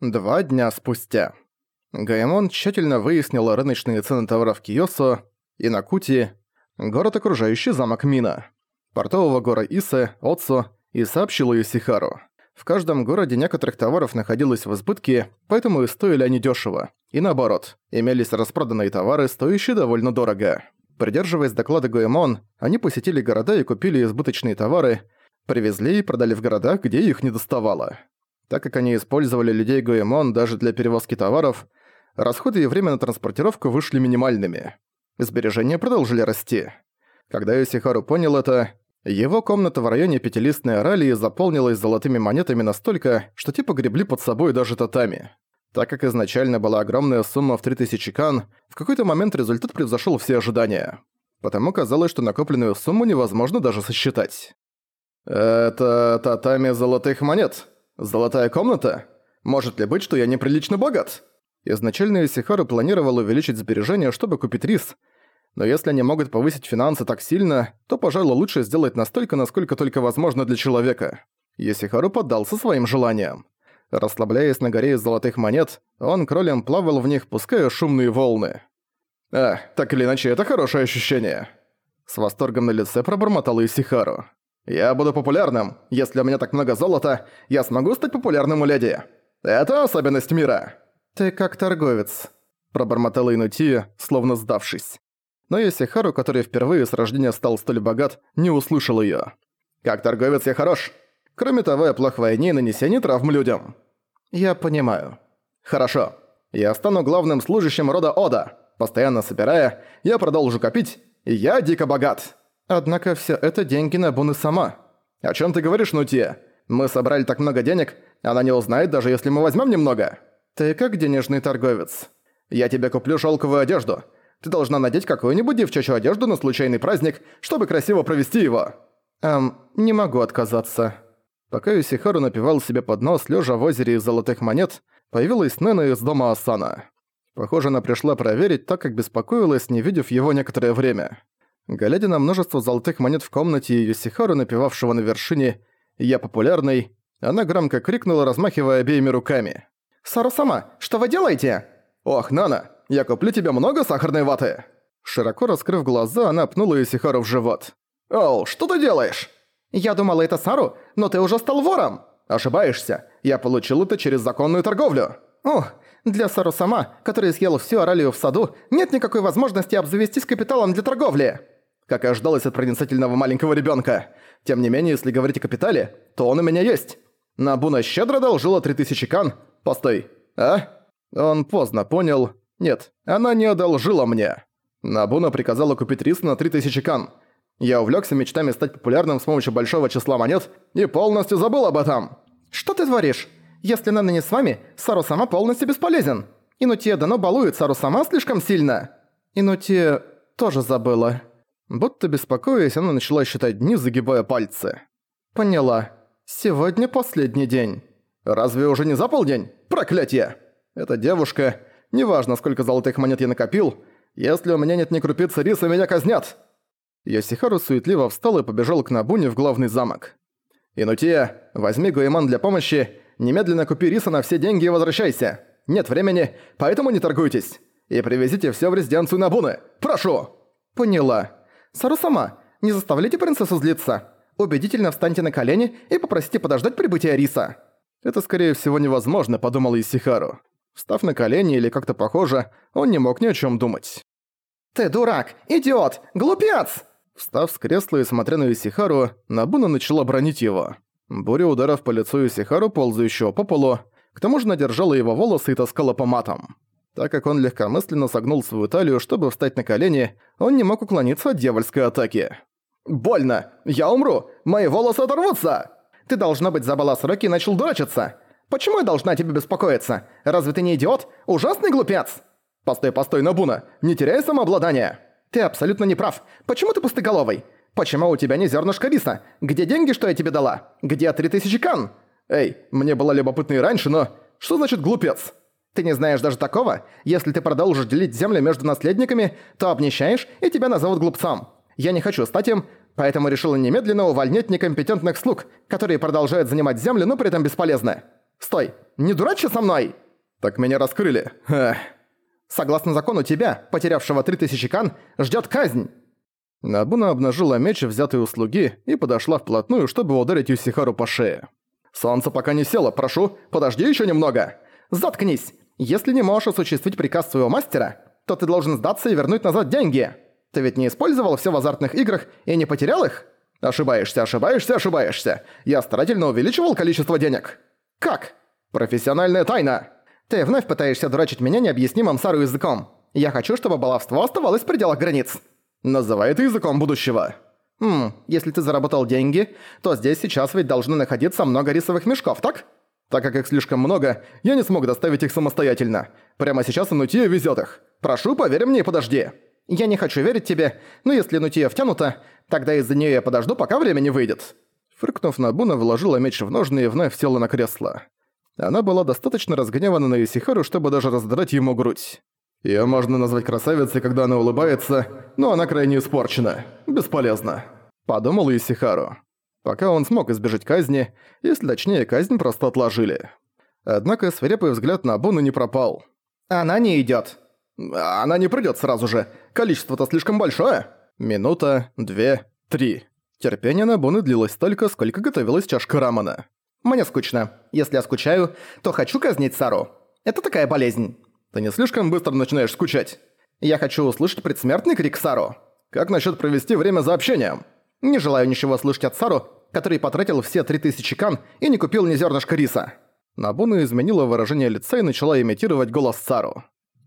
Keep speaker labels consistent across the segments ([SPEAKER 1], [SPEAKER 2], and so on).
[SPEAKER 1] Два дня спустя. Гаймон тщательно выяснил рыночные цены товаров Киосо, Инакути, город, окружающий замок Мина, портового гора Исе, Отсо и сообщил Юсихару. В каждом городе некоторых товаров находилось в избытке, поэтому и стоили они дешево. И наоборот, имелись распроданные товары, стоящие довольно дорого. Придерживаясь доклада Гуэмон, они посетили города и купили избыточные товары, привезли и продали в городах, где их не доставало. Так как они использовали людей Гуэмон даже для перевозки товаров, расходы и время на транспортировку вышли минимальными. Сбережения продолжили расти. Когда Юсихару понял это, его комната в районе пятилистной Оралии заполнилась золотыми монетами настолько, что те погребли под собой даже татами. Так как изначально была огромная сумма в 3000 кан, в какой-то момент результат превзошел все ожидания. Потому казалось, что накопленную сумму невозможно даже сосчитать. «Это татами золотых монет? Золотая комната? Может ли быть, что я неприлично богат?» Изначально Исихару планировал увеличить сбережения, чтобы купить рис, но если они могут повысить финансы так сильно, то, пожалуй, лучше сделать настолько, насколько только возможно для человека. Исихару поддался своим желаниям. Расслабляясь на горе из золотых монет, он кролем плавал в них, пуская шумные волны. «А, так или иначе, это хорошее ощущение!» С восторгом на лице пробормотал Исихару. «Я буду популярным. Если у меня так много золота, я смогу стать популярным у леди. Это особенность мира!» «Ты как торговец», – пробормотала Инути, словно сдавшись. Но Исихару, который впервые с рождения стал столь богат, не услышал её. «Как торговец я хорош. Кроме того, я плох в войне и нанесении травм людям». «Я понимаю». «Хорошо. Я стану главным служащим рода Ода. Постоянно собирая, я продолжу копить, и я дико богат». «Однако все это деньги на Буны сама». «О чем ты говоришь, Нутия? Мы собрали так много денег, она не узнает, даже если мы возьмем немного». «Ты как денежный торговец?» «Я тебе куплю шелковую одежду. Ты должна надеть какую-нибудь девчачью одежду на случайный праздник, чтобы красиво провести его». «Эм, не могу отказаться». Пока Юсихару напевал себе под нос, лежа в озере из золотых монет, появилась Нена из дома Асана. Похоже, она пришла проверить, так как беспокоилась, не видев его некоторое время. Глядя на множество золотых монет в комнате Юсихару, напевавшего на вершине «Я популярный», она громко крикнула, размахивая обеими руками. «Сару-сама, что вы делаете?» «Ох, Нана, я куплю тебе много сахарной ваты!» Широко раскрыв глаза, она пнула Исихару в живот. «Оу, что ты делаешь?» «Я думала, это Сару, но ты уже стал вором!» «Ошибаешься. Я получил это через законную торговлю». «Ох, для Сару сама, который съел всю оралию в саду, нет никакой возможности обзавестись капиталом для торговли!» Как и ожидалось от проницательного маленького ребенка. Тем не менее, если говорить о капитале, то он у меня есть. Набуна щедро одолжила 3000 кан. Постой. А? Он поздно понял. Нет, она не одолжила мне. Набуна приказала купить рис на 3000 кан. Я увлекся мечтами стать популярным с помощью большого числа монет и полностью забыл об этом. Что ты творишь? Если Нана не с вами, Сару сама полностью бесполезен. Инутия Дано балует Сару сама слишком сильно. Инутия тоже забыла. Будто беспокоясь, она начала считать дни, загибая пальцы. Поняла. Сегодня последний день. Разве уже не за полдень? Проклятие! Эта девушка, неважно сколько золотых монет я накопил, если у меня нет ни крупицы риса, меня казнят. Йосихару суетливо встал и побежал к Набуне в главный замок. «Инутия, возьми Гуэман для помощи, немедленно купи риса на все деньги и возвращайся. Нет времени, поэтому не торгуйтесь. И привезите все в резиденцию Набуны. Прошу!» «Поняла. Сару сама, не заставляйте принцессу злиться. Убедительно встаньте на колени и попросите подождать прибытия риса». «Это, скорее всего, невозможно», — подумал Исихару. Встав на колени или как-то похоже, он не мог ни о чем думать.
[SPEAKER 2] «Ты дурак! Идиот! Глупец!»
[SPEAKER 1] Встав с кресла и смотря на Исихару, Набуна начала бронить его. Буря ударов по лицу Исихару, ползающего по полу, к тому же надержала его волосы и таскала по матам. Так как он легкомысленно согнул свою талию, чтобы встать на колени, он не мог уклониться от дьявольской атаки. «Больно! Я умру! Мои волосы оторвутся!» «Ты, должна быть, забыла сроки и начал дурачиться! Почему я должна тебе беспокоиться? Разве ты не идиот? Ужасный глупец!» «Постой, постой, Набуна! Не теряй самообладание!» «Ты абсолютно не прав. Почему ты пустоголовый? Почему у тебя не зернышко риса? Где деньги, что я тебе дала? Где 3000 кан?» «Эй, мне было любопытно и раньше, но... Что значит глупец?» «Ты не знаешь даже такого? Если ты продолжишь делить землю между наследниками, то обнищаешь, и тебя назовут глупцом. Я не хочу стать им, поэтому решила немедленно увольнять некомпетентных слуг, которые продолжают занимать землю, но при этом бесполезны.
[SPEAKER 2] Стой! Не дурачи со мной!»
[SPEAKER 1] «Так меня раскрыли. Эх».
[SPEAKER 2] «Согласно закону тебя, потерявшего 3000 кан, ждет казнь!»
[SPEAKER 1] Набуна обнажила меч, взятый у слуги, и подошла вплотную, чтобы ударить Юсихару по шее.
[SPEAKER 2] «Солнце пока не село, прошу, подожди еще немного!» «Заткнись! Если не можешь осуществить приказ своего мастера, то ты должен сдаться и вернуть назад деньги. Ты ведь не использовал все в азартных играх и не потерял их?»
[SPEAKER 1] «Ошибаешься, ошибаешься, ошибаешься! Я старательно увеличивал количество денег!»
[SPEAKER 2] «Как?»
[SPEAKER 1] «Профессиональная тайна!»
[SPEAKER 2] «Ты вновь пытаешься дурачить меня необъяснимым Сару языком. Я хочу, чтобы баловство оставалось в пределах границ».
[SPEAKER 1] «Называй это языком будущего».
[SPEAKER 2] «Хм, если ты заработал деньги, то здесь сейчас ведь должно находиться много рисовых мешков, так?»
[SPEAKER 1] Так как их слишком много, я не смог доставить их самостоятельно. Прямо сейчас Инутия везет их. Прошу, поверь мне и подожди.
[SPEAKER 2] Я не хочу верить тебе, но если Инутия втянута, тогда из-за нее я подожду, пока время не выйдет».
[SPEAKER 1] Фыркнув, Набуна вложила меч в ножны и вновь села на кресло. Она была достаточно разгневана на Исихару, чтобы даже раздрать ему грудь. Её можно назвать красавицей, когда она улыбается, но она крайне испорчена. Бесполезно. Подумал Исихару. Пока он смог избежать казни, если точнее, казнь просто отложили. Однако свирепый взгляд на Абуну не пропал.
[SPEAKER 2] «Она не идёт».
[SPEAKER 1] «Она не придёт сразу же. Количество-то слишком большое». Минута, две, три. Терпение на Буны длилось столько, сколько готовилась чашка рамана.
[SPEAKER 2] «Мне скучно. Если я скучаю, то хочу казнить Сару. Это такая болезнь».
[SPEAKER 1] «Ты не слишком быстро начинаешь скучать?»
[SPEAKER 2] «Я хочу услышать предсмертный крик Сару».
[SPEAKER 1] «Как насчёт провести время за общением?»
[SPEAKER 2] Не желаю ничего слышать от Сару, который потратил все 3000 кан и не купил ни зернышка риса».
[SPEAKER 1] Набуна изменила выражение лица и начала имитировать голос Сару.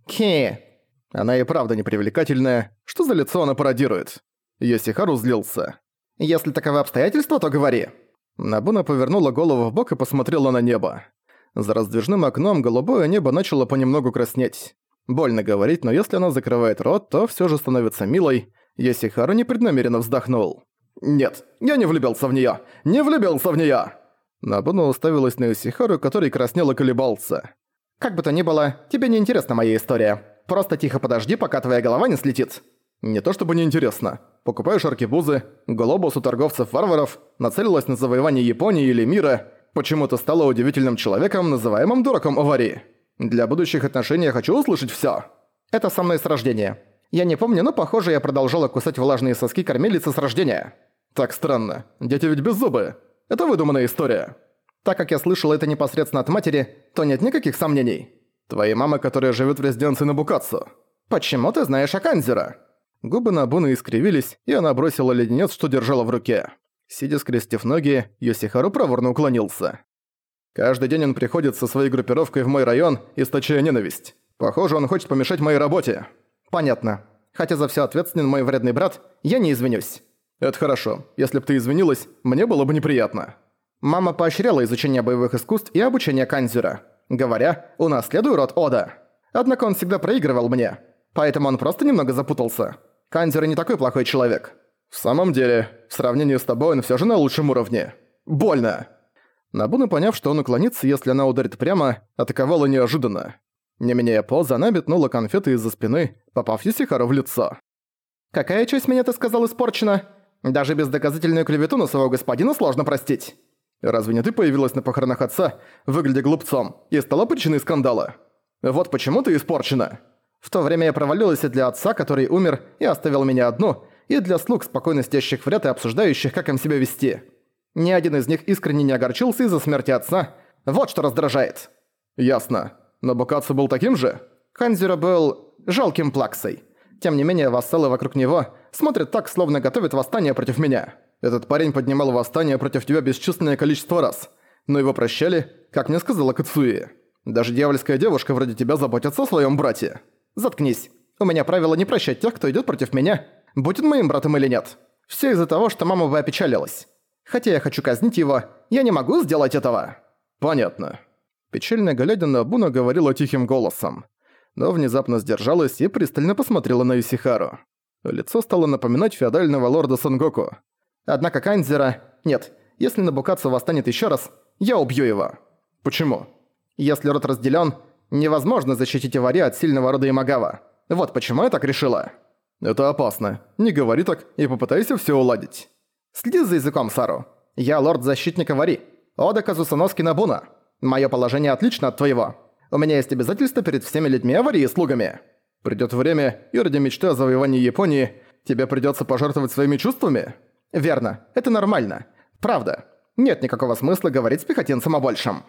[SPEAKER 2] «Ки».
[SPEAKER 1] Она и правда непривлекательная. Что за лицо она пародирует? Йосихару злился.
[SPEAKER 2] «Если таковы обстоятельства, то говори».
[SPEAKER 1] Набуна повернула голову в бок и посмотрела на небо. За раздвижным окном голубое небо начало понемногу краснеть. Больно говорить, но если она закрывает рот, то все же становится милой. Йосихару непреднамеренно вздохнул. «Нет, я не влюбился в неё! Не влюбился в неё!» Набуна уставилась на Исихару, который краснел и колебался.
[SPEAKER 2] «Как бы то ни было, тебе не интересна моя история. Просто тихо подожди, пока твоя голова не слетит».
[SPEAKER 1] «Не то чтобы не интересно. Покупаешь аркебузы, глобус у торговцев-варваров, нацелилась на завоевание Японии или мира, почему-то стала удивительным человеком, называемым дураком Овари. Для будущих отношений я хочу услышать всё».
[SPEAKER 2] «Это со мной с рождения. Я не помню, но, похоже, я продолжала кусать влажные соски кормилицы с рождения».
[SPEAKER 1] Так странно. Дети ведь без зубы. Это выдуманная история.
[SPEAKER 2] Так как я слышал это непосредственно от матери, то нет никаких сомнений.
[SPEAKER 1] Твоей мамы, которая живет в резиденции Набукацу.
[SPEAKER 2] Почему ты знаешь о Канзера?
[SPEAKER 1] Губы Набуны искривились, и она бросила леденец, что держала в руке. Сидя скрестив ноги, Йосихару проворно уклонился. Каждый день он приходит со своей группировкой в мой район, источая ненависть. Похоже, он хочет помешать моей работе.
[SPEAKER 2] Понятно. Хотя за все ответственен мой вредный брат, я не извинюсь.
[SPEAKER 1] «Это хорошо. Если бы ты извинилась, мне было бы неприятно».
[SPEAKER 2] Мама поощряла изучение боевых искусств и обучение Канзюра, говоря «унаследуй род Ода». Однако он всегда проигрывал мне, поэтому он просто немного запутался. Канзюра не такой плохой человек.
[SPEAKER 1] В самом деле, в сравнении с тобой он все же на лучшем уровне. Больно. Набуна, поняв, что он уклонится, если она ударит прямо, атаковала неожиданно. Не меняя позы, она метнула конфеты из-за спины, попав Юсихару в лицо.
[SPEAKER 2] «Какая часть меня, ты сказал, испорчена?» Даже бездоказательную клевету на своего господина сложно простить.
[SPEAKER 1] Разве не ты появилась на похоронах отца, выглядя глупцом, и стала причиной скандала? Вот почему ты испорчена.
[SPEAKER 2] В то время я провалилась и для отца, который умер и оставил меня одну, и для слуг, спокойно сидящих в ряд и обсуждающих, как им себя вести. Ни один из них искренне не огорчился из-за смерти отца. Вот что раздражает.
[SPEAKER 1] Ясно. Но Букацу был таким же?
[SPEAKER 2] Ханзюра был жалким плаксой. Тем не менее, вассалы вокруг него смотрят так, словно готовят восстание против меня.
[SPEAKER 1] Этот парень поднимал восстание против тебя бесчисленное количество раз. Но его прощали, как мне сказала Кацуи. Даже дьявольская девушка вроде тебя заботится о своем брате.
[SPEAKER 2] Заткнись. У меня правило не прощать тех, кто идет против меня, будь он моим братом или нет. Все из-за того, что мама бы опечалилась. Хотя я хочу казнить его, я не могу сделать этого.
[SPEAKER 1] Понятно. Печально глядя на Буна говорила тихим голосом но внезапно сдержалась и пристально посмотрела на Исихару. Лицо стало напоминать феодального лорда Сангоку.
[SPEAKER 2] «Однако Канзера... Нет, если Набукацу восстанет еще раз, я убью его».
[SPEAKER 1] «Почему?»
[SPEAKER 2] «Если род разделен, невозможно защитить Ивари от сильного рода Имагава. Вот почему я так решила».
[SPEAKER 1] «Это опасно. Не говори так и попытайся все уладить».
[SPEAKER 2] «Следи за языком, Сару. Я лорд-защитник Ивари. Ода Казусаноски Набуна. Моё положение отлично от твоего. У меня есть обязательства перед всеми людьми аварии и слугами.
[SPEAKER 1] Придёт время, и ради мечты о завоевании Японии тебе придётся пожертвовать своими чувствами?
[SPEAKER 2] Верно. Это нормально. Правда. Нет никакого смысла говорить с пехотинцем о большем.